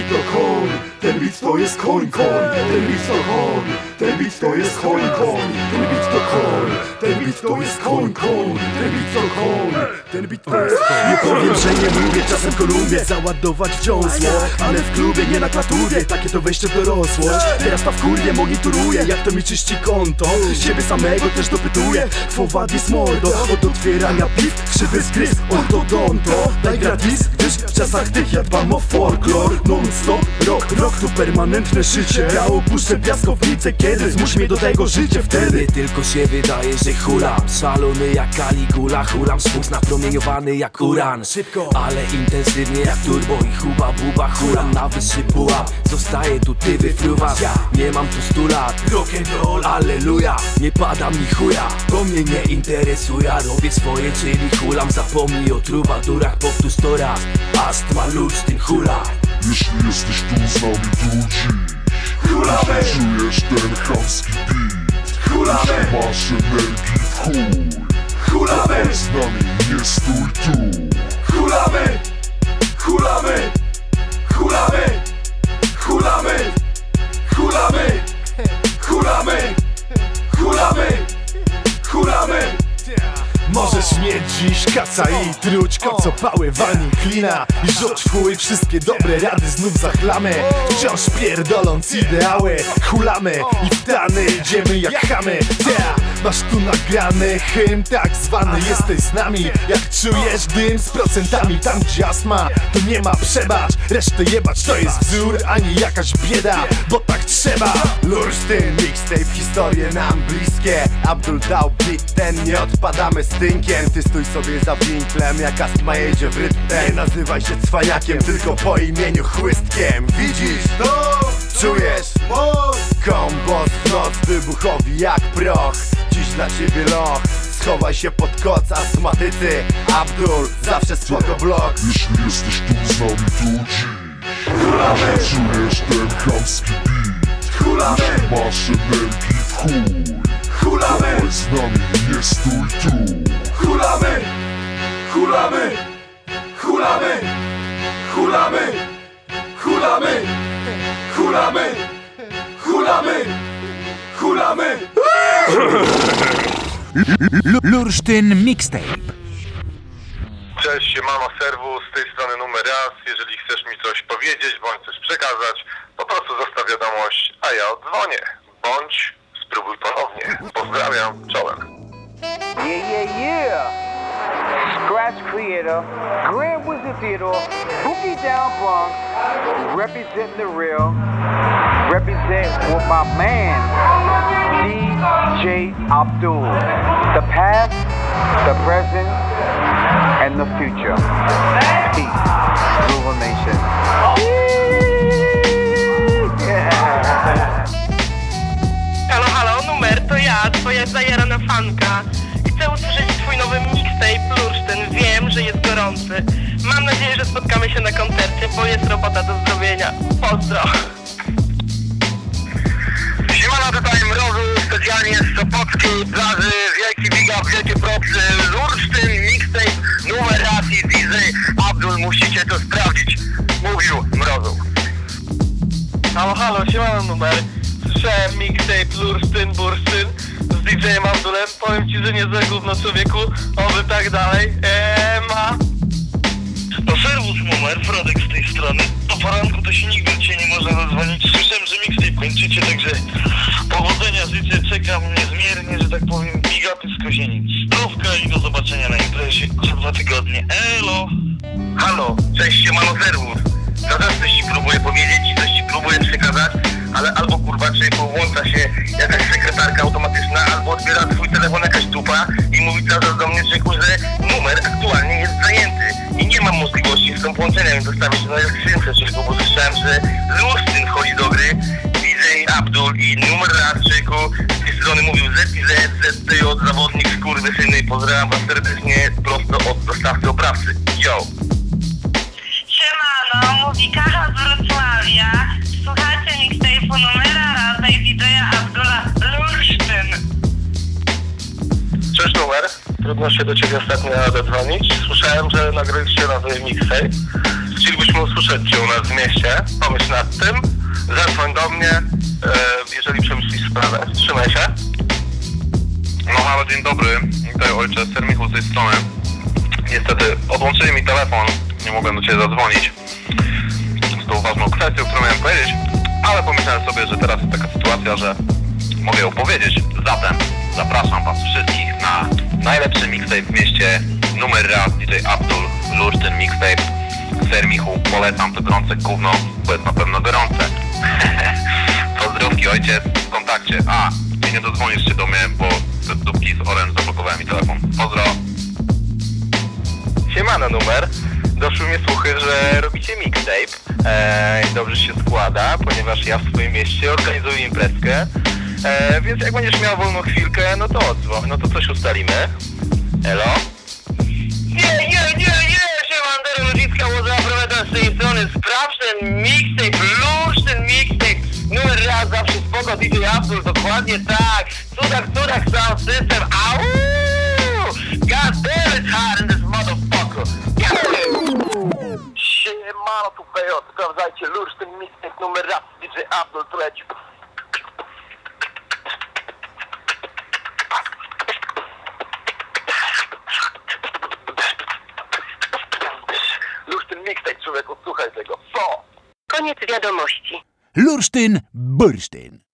beat to koń, ten beat to jest koń, koń. Ten beat to koń, ten beat to jest koń, koń. Ten beat to koń, ten beat to jest koń, koń. Ten beat to koń, ten beat to jest koń. Nie powiem, że nie lubię, czasem lubię Załadować wciąsło, ale w klubie, nie na klaturze. Takie to wejście w dorosłość. Teraz ta w kurwie monitoruję, jak to mi czyści konto. Siebie samego też dopytuję. Fowadis mordo, od otwierania piw Krzywy zgryz, ortodonto. Daj gratis, gdyż w czasach tych ja dbam o folklor Non-stop, rok, rok tu permanentne życie. Ja opuszczę piaskownicę, kiedy zmusi mnie do tego życie wtedy? Tylko się wydaje, że hulam. Szalony jak Caligula Hulam spust napromieniowany jak uran. Szybko. Ale intensywnie jak turbo i huba buba Hulam na wyższy pułap. Zostaję tu, ty wyfruwasz. Nie mam tu stu lat. Rock'n'roll, alleluja Nie pada mi chuja To mnie nie interesuje. Robię swoje, czyli hulam. Zapomnij o trubadurach, powtórz to raz. Astma, Lursztyn, hula Jeśli jesteś tu z nami tu dziś. Hulamy, Czujesz ten chamski beat. Hulamy, Masz energii w chuj. Hulamy, Z nami nie stój tu. Hulamy Hulamy, kaca i truć kocopały wani klina. I rzuć chuj wszystkie dobre rady znów zachlamy. Wciąż pierdoląc ideały Hulamy. I w tany idziemy jak chamy. Ta, Masz tu nagrany hymn tak zwany Jesteś z nami. Jak czujesz dym z procentami Tam gdzie astma to nie ma przebacz. Resztę jebać to jest wzór, a nie jakaś bieda Bo tak trzeba. Lursztyn, mixtape, historie nam bliskie. Abdul dał beat, ten nie odpadamy z tynkiem. Ty stój sobie za winklem, jak astma jedzie w rytm Nie nazywaj się cwaniakiem, tylko po imieniu chłystkiem. Widzisz to? Czujesz? Kombos w noc wybuchowi jak proch. Dziś dla ciebie loch. Schowaj się pod koc astmatycy. Abdul, zawsze spoko blok. Jeśli jesteś tu z nami tu dziś. Czujesz ten chamski beat. Hulamy, Masz energii w chuj. Hulamy, Chodź z nami, nie stój tu. Hulamy Hulamy, hulamy, hulamy Hulamy, hulamy, hulamy, hulamy Lursztyn Mixtape. Cześć, siemano, serwus, z tej strony numer raz. Jeżeli chcesz mi coś powiedzieć bądź coś przekazać, po prostu zostaw wiadomość, a ja odzwonię. Bądź spróbuj ponownie. Pozdrawiam, czołem. Yeah, yeah, yeah. Scratch Creator, Grand Wizard Theodore, Boogie Down Bronx, representing the real, represent with my man, DJ Abdul. The past, the present, and the future. Peace, Rural Nation. Yeah. Halo, halo, numer to ja, twoja zajarana fanka. Gorący. Mam nadzieję, że spotkamy się na koncercie, bo jest robota do zrobienia. Pozdro. Siemano, tutaj Mrozu, specjalnie z Sopockiej plaży. Wielki big up, wielkie propsy. Lursztyn, mixtape, numer raz i DJ Abdul, musicie to sprawdzić. Mówił Mrozu. Halo, halo, siemano numer. Słyszałem mixtape Lursztyn, Bursztyn z DJ-em Abdulem. Powiem ci, że nie za gówno człowieku. Oby tak dalej. Eee, tej strony. Do poranku to się nigdy cię nie można zadzwonić. Słyszałem, że mixtape kończycie, także powodzenia życzę, czekam niezmiernie, że tak powiem, bigapy z kozienic. Zdrówka i do zobaczenia na imprezie za dwa tygodnie. Elo! Halo, cześć, siemano serwus. Teraz coś ci próbuję powiedzieć coś ci próbuję przekazać, ale albo kurwa człowieku włącza się jakaś sekretarka tą połączeniem zostawić na skrzynce człowieku, bo słyszałem, że Lustyn wchodzi do gry, DJ Abdul i numer raz człowieku z tej strony mówił ZZ, ZTJ, zawodnik skurwysyny, pozdrawiam was serdecznie prosto od dostawcy oprawcy. Yo! Siemano, mówi Kacha trudno się do ciebie ostatnio odedzwonić. Słyszałem, że nagraliście nowy mixtape. chcielibyśmy usłyszeć Cię u nas w mieście, pomyśl nad tym, zadzwoń do mnie, e, jeżeli przemyślisz sprawę. Trzymaj się. No halo, dzień dobry. Tutaj ojcze Sermichu z tej strony. Niestety odłączyli mi telefon, nie mogłem do Ciebie zadzwonić. Z tą ważną kwestią, którą miałem powiedzieć, ale pomyślałem sobie, że teraz jest taka sytuacja, że mogę ją powiedzieć. Zatem zapraszam Was wszystkich na najlepszy mixtape w mieście. Numer raz DJ Abdul, Lurczyn Mixtape. Sermichu, polecam to gorące gówno, bo jest na pewno gorące. Pozdrówki ojciec, w kontakcie. A, i nie dodzwonisz się do mnie, bo te dupki z Orange zablokowałem mi telefon. Pozdro. Siemano numer. Doszły mnie słuchy, że robicie mixtape. Eee, dobrze się składa, ponieważ ja w swoim mieście organizuję imprezkę. Eee, więc jak będziesz miał wolną chwilkę, no to odzwoń, no to coś ustalimy. Elo? Nie, nie, nie, nie! Siemandero, ludzicka łoza, prowadzę z tej strony. Sprawdź ten mixtape, luz ten mixtape. Numer raz zawsze spoko, DJ Abdul, dokładnie tak. Cudach, cudach, sound system, au! God damn, it's in this motherfucker. Siemano, tu Fejo, sprawdzajcie, luz ten mixtape numer raz, DJ Abdul, tu leci. Luz ten mixtape, człowieku, słuchaj tego. Co? Koniec wiadomości. Lursztyn Bursztyn.